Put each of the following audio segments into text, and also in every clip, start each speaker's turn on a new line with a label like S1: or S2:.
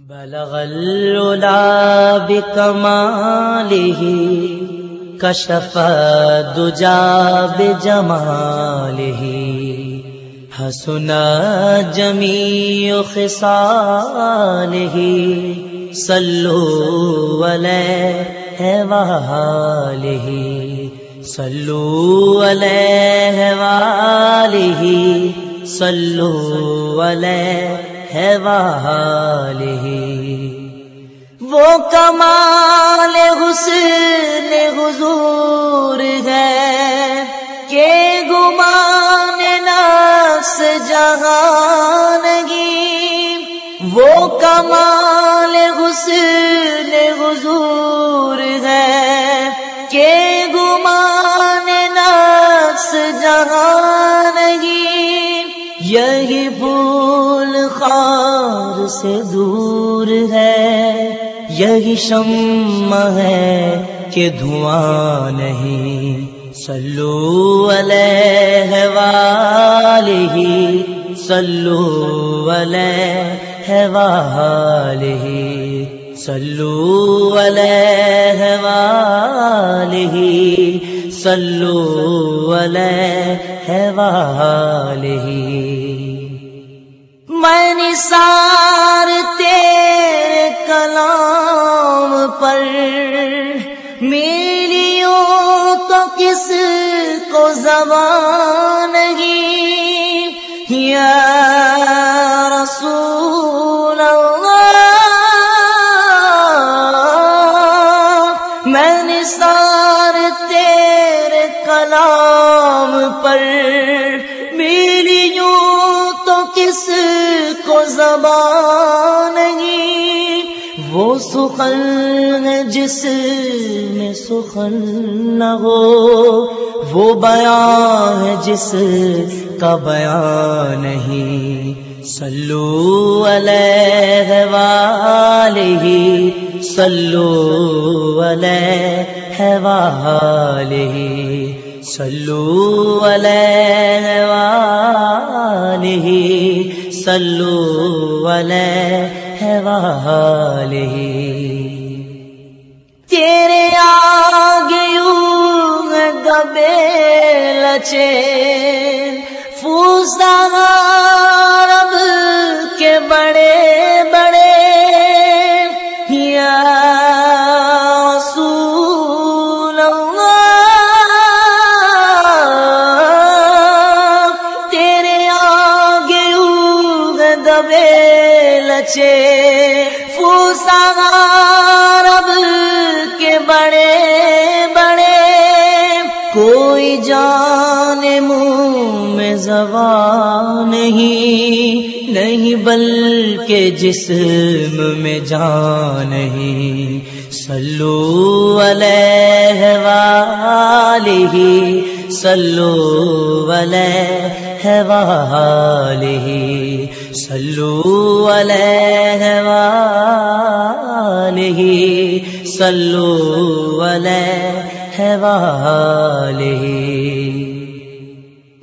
S1: بلغ العلا بكماله كشف الدجى بجماله. حسنا جميع خصاله صلوا عليه وآله صلوا عليه وآله صلوا عليه وہ کمال حسن حضور ہے کہ گمان نفس جہانگی۔ وہ کمال حسن حضور ہے کہ گمان نفس جہانگی۔ یہی بھول سے دور ہے، یہی شم ہے کہ دھواں نہیں۔ سلو علیہ والہ سلو علیہ والہ سلو علیہ والہ سلو علیہ والہ میں نثار تیرے کلام پر۔ میریوں تو کس کو زبان نہیں؟ یا رسول اللہ۔ میں نثار تیرے کلام پر۔ میریوں تو کس کو زبان نہیں وہ سخن جس میں سخن نہ ہو۔ وہ بیان ہے جس کا بیان نہیں سلو علیہ والہ سلو علیہ والہ سلو علیہ والہ سلو علیہ والہ تیرے آگے یوں دبے لچے فوسا رب کے بڑے لچے فوسا رب کے بڑے بڑے۔ کوئی جان منہ میں زبان نہیں نہیں بلکہ جسم میں جان نہیں۔ سلو علیہ والہ سلو علیہ والہ سلو علیہ والہ سلو علیہ والہ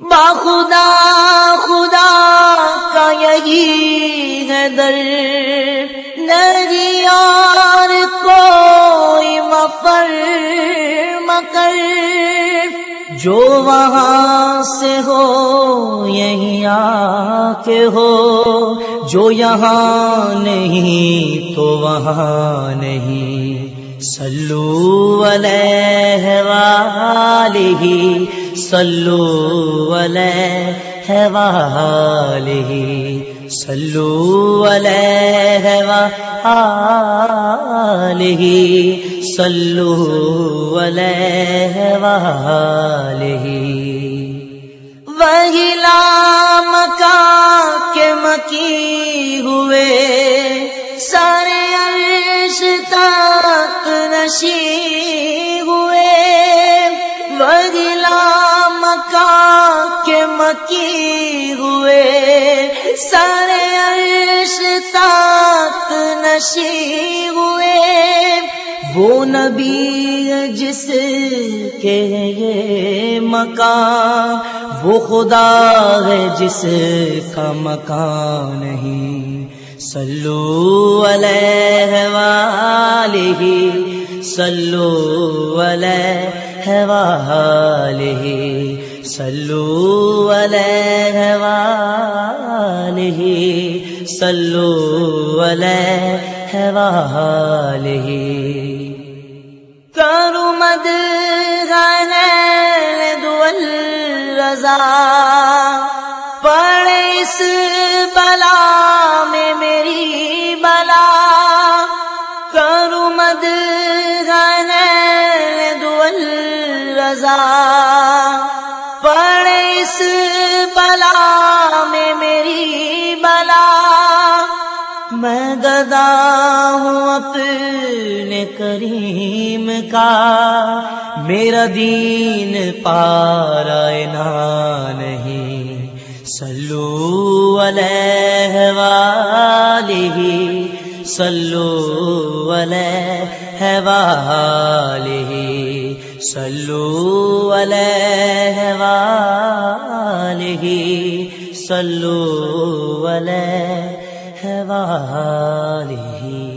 S1: باخدا خدا خدا کا یہی ہے در نہیں جو وہاں سے ہو یہیں آ کے ہو۔ جو یہاں نہیں، تو وہاں نہیں۔ سلو علیہ والہ سلو علیہ والہ سلو علیہ والہ سلو علیہ والہ وہی لام کا کے مکی ہوئے سارے عرش تک نشی ہوئے وغلا مکا کے مکی ہوئے سارے عرش تک نشی ہوئے۔ وہ نبی جس کے یہ مکان، وہ خدا ہے جس کا مکان نہیں۔ سلو علیہ والہ سلو علیہ والہ سلو علیہ والہ سلو علیہ کرو مد دول رضا پڑے اس بلا میں میری بلا۔ کرو مد دول رضا پڑے اس بلا میں گدا ہوں اپنے کریم کا۔ میرا دین پارا نہیں۔ سلو علیہ والہ سلو علیہ والہ سلو علیہ والہ سلو علیہ والہ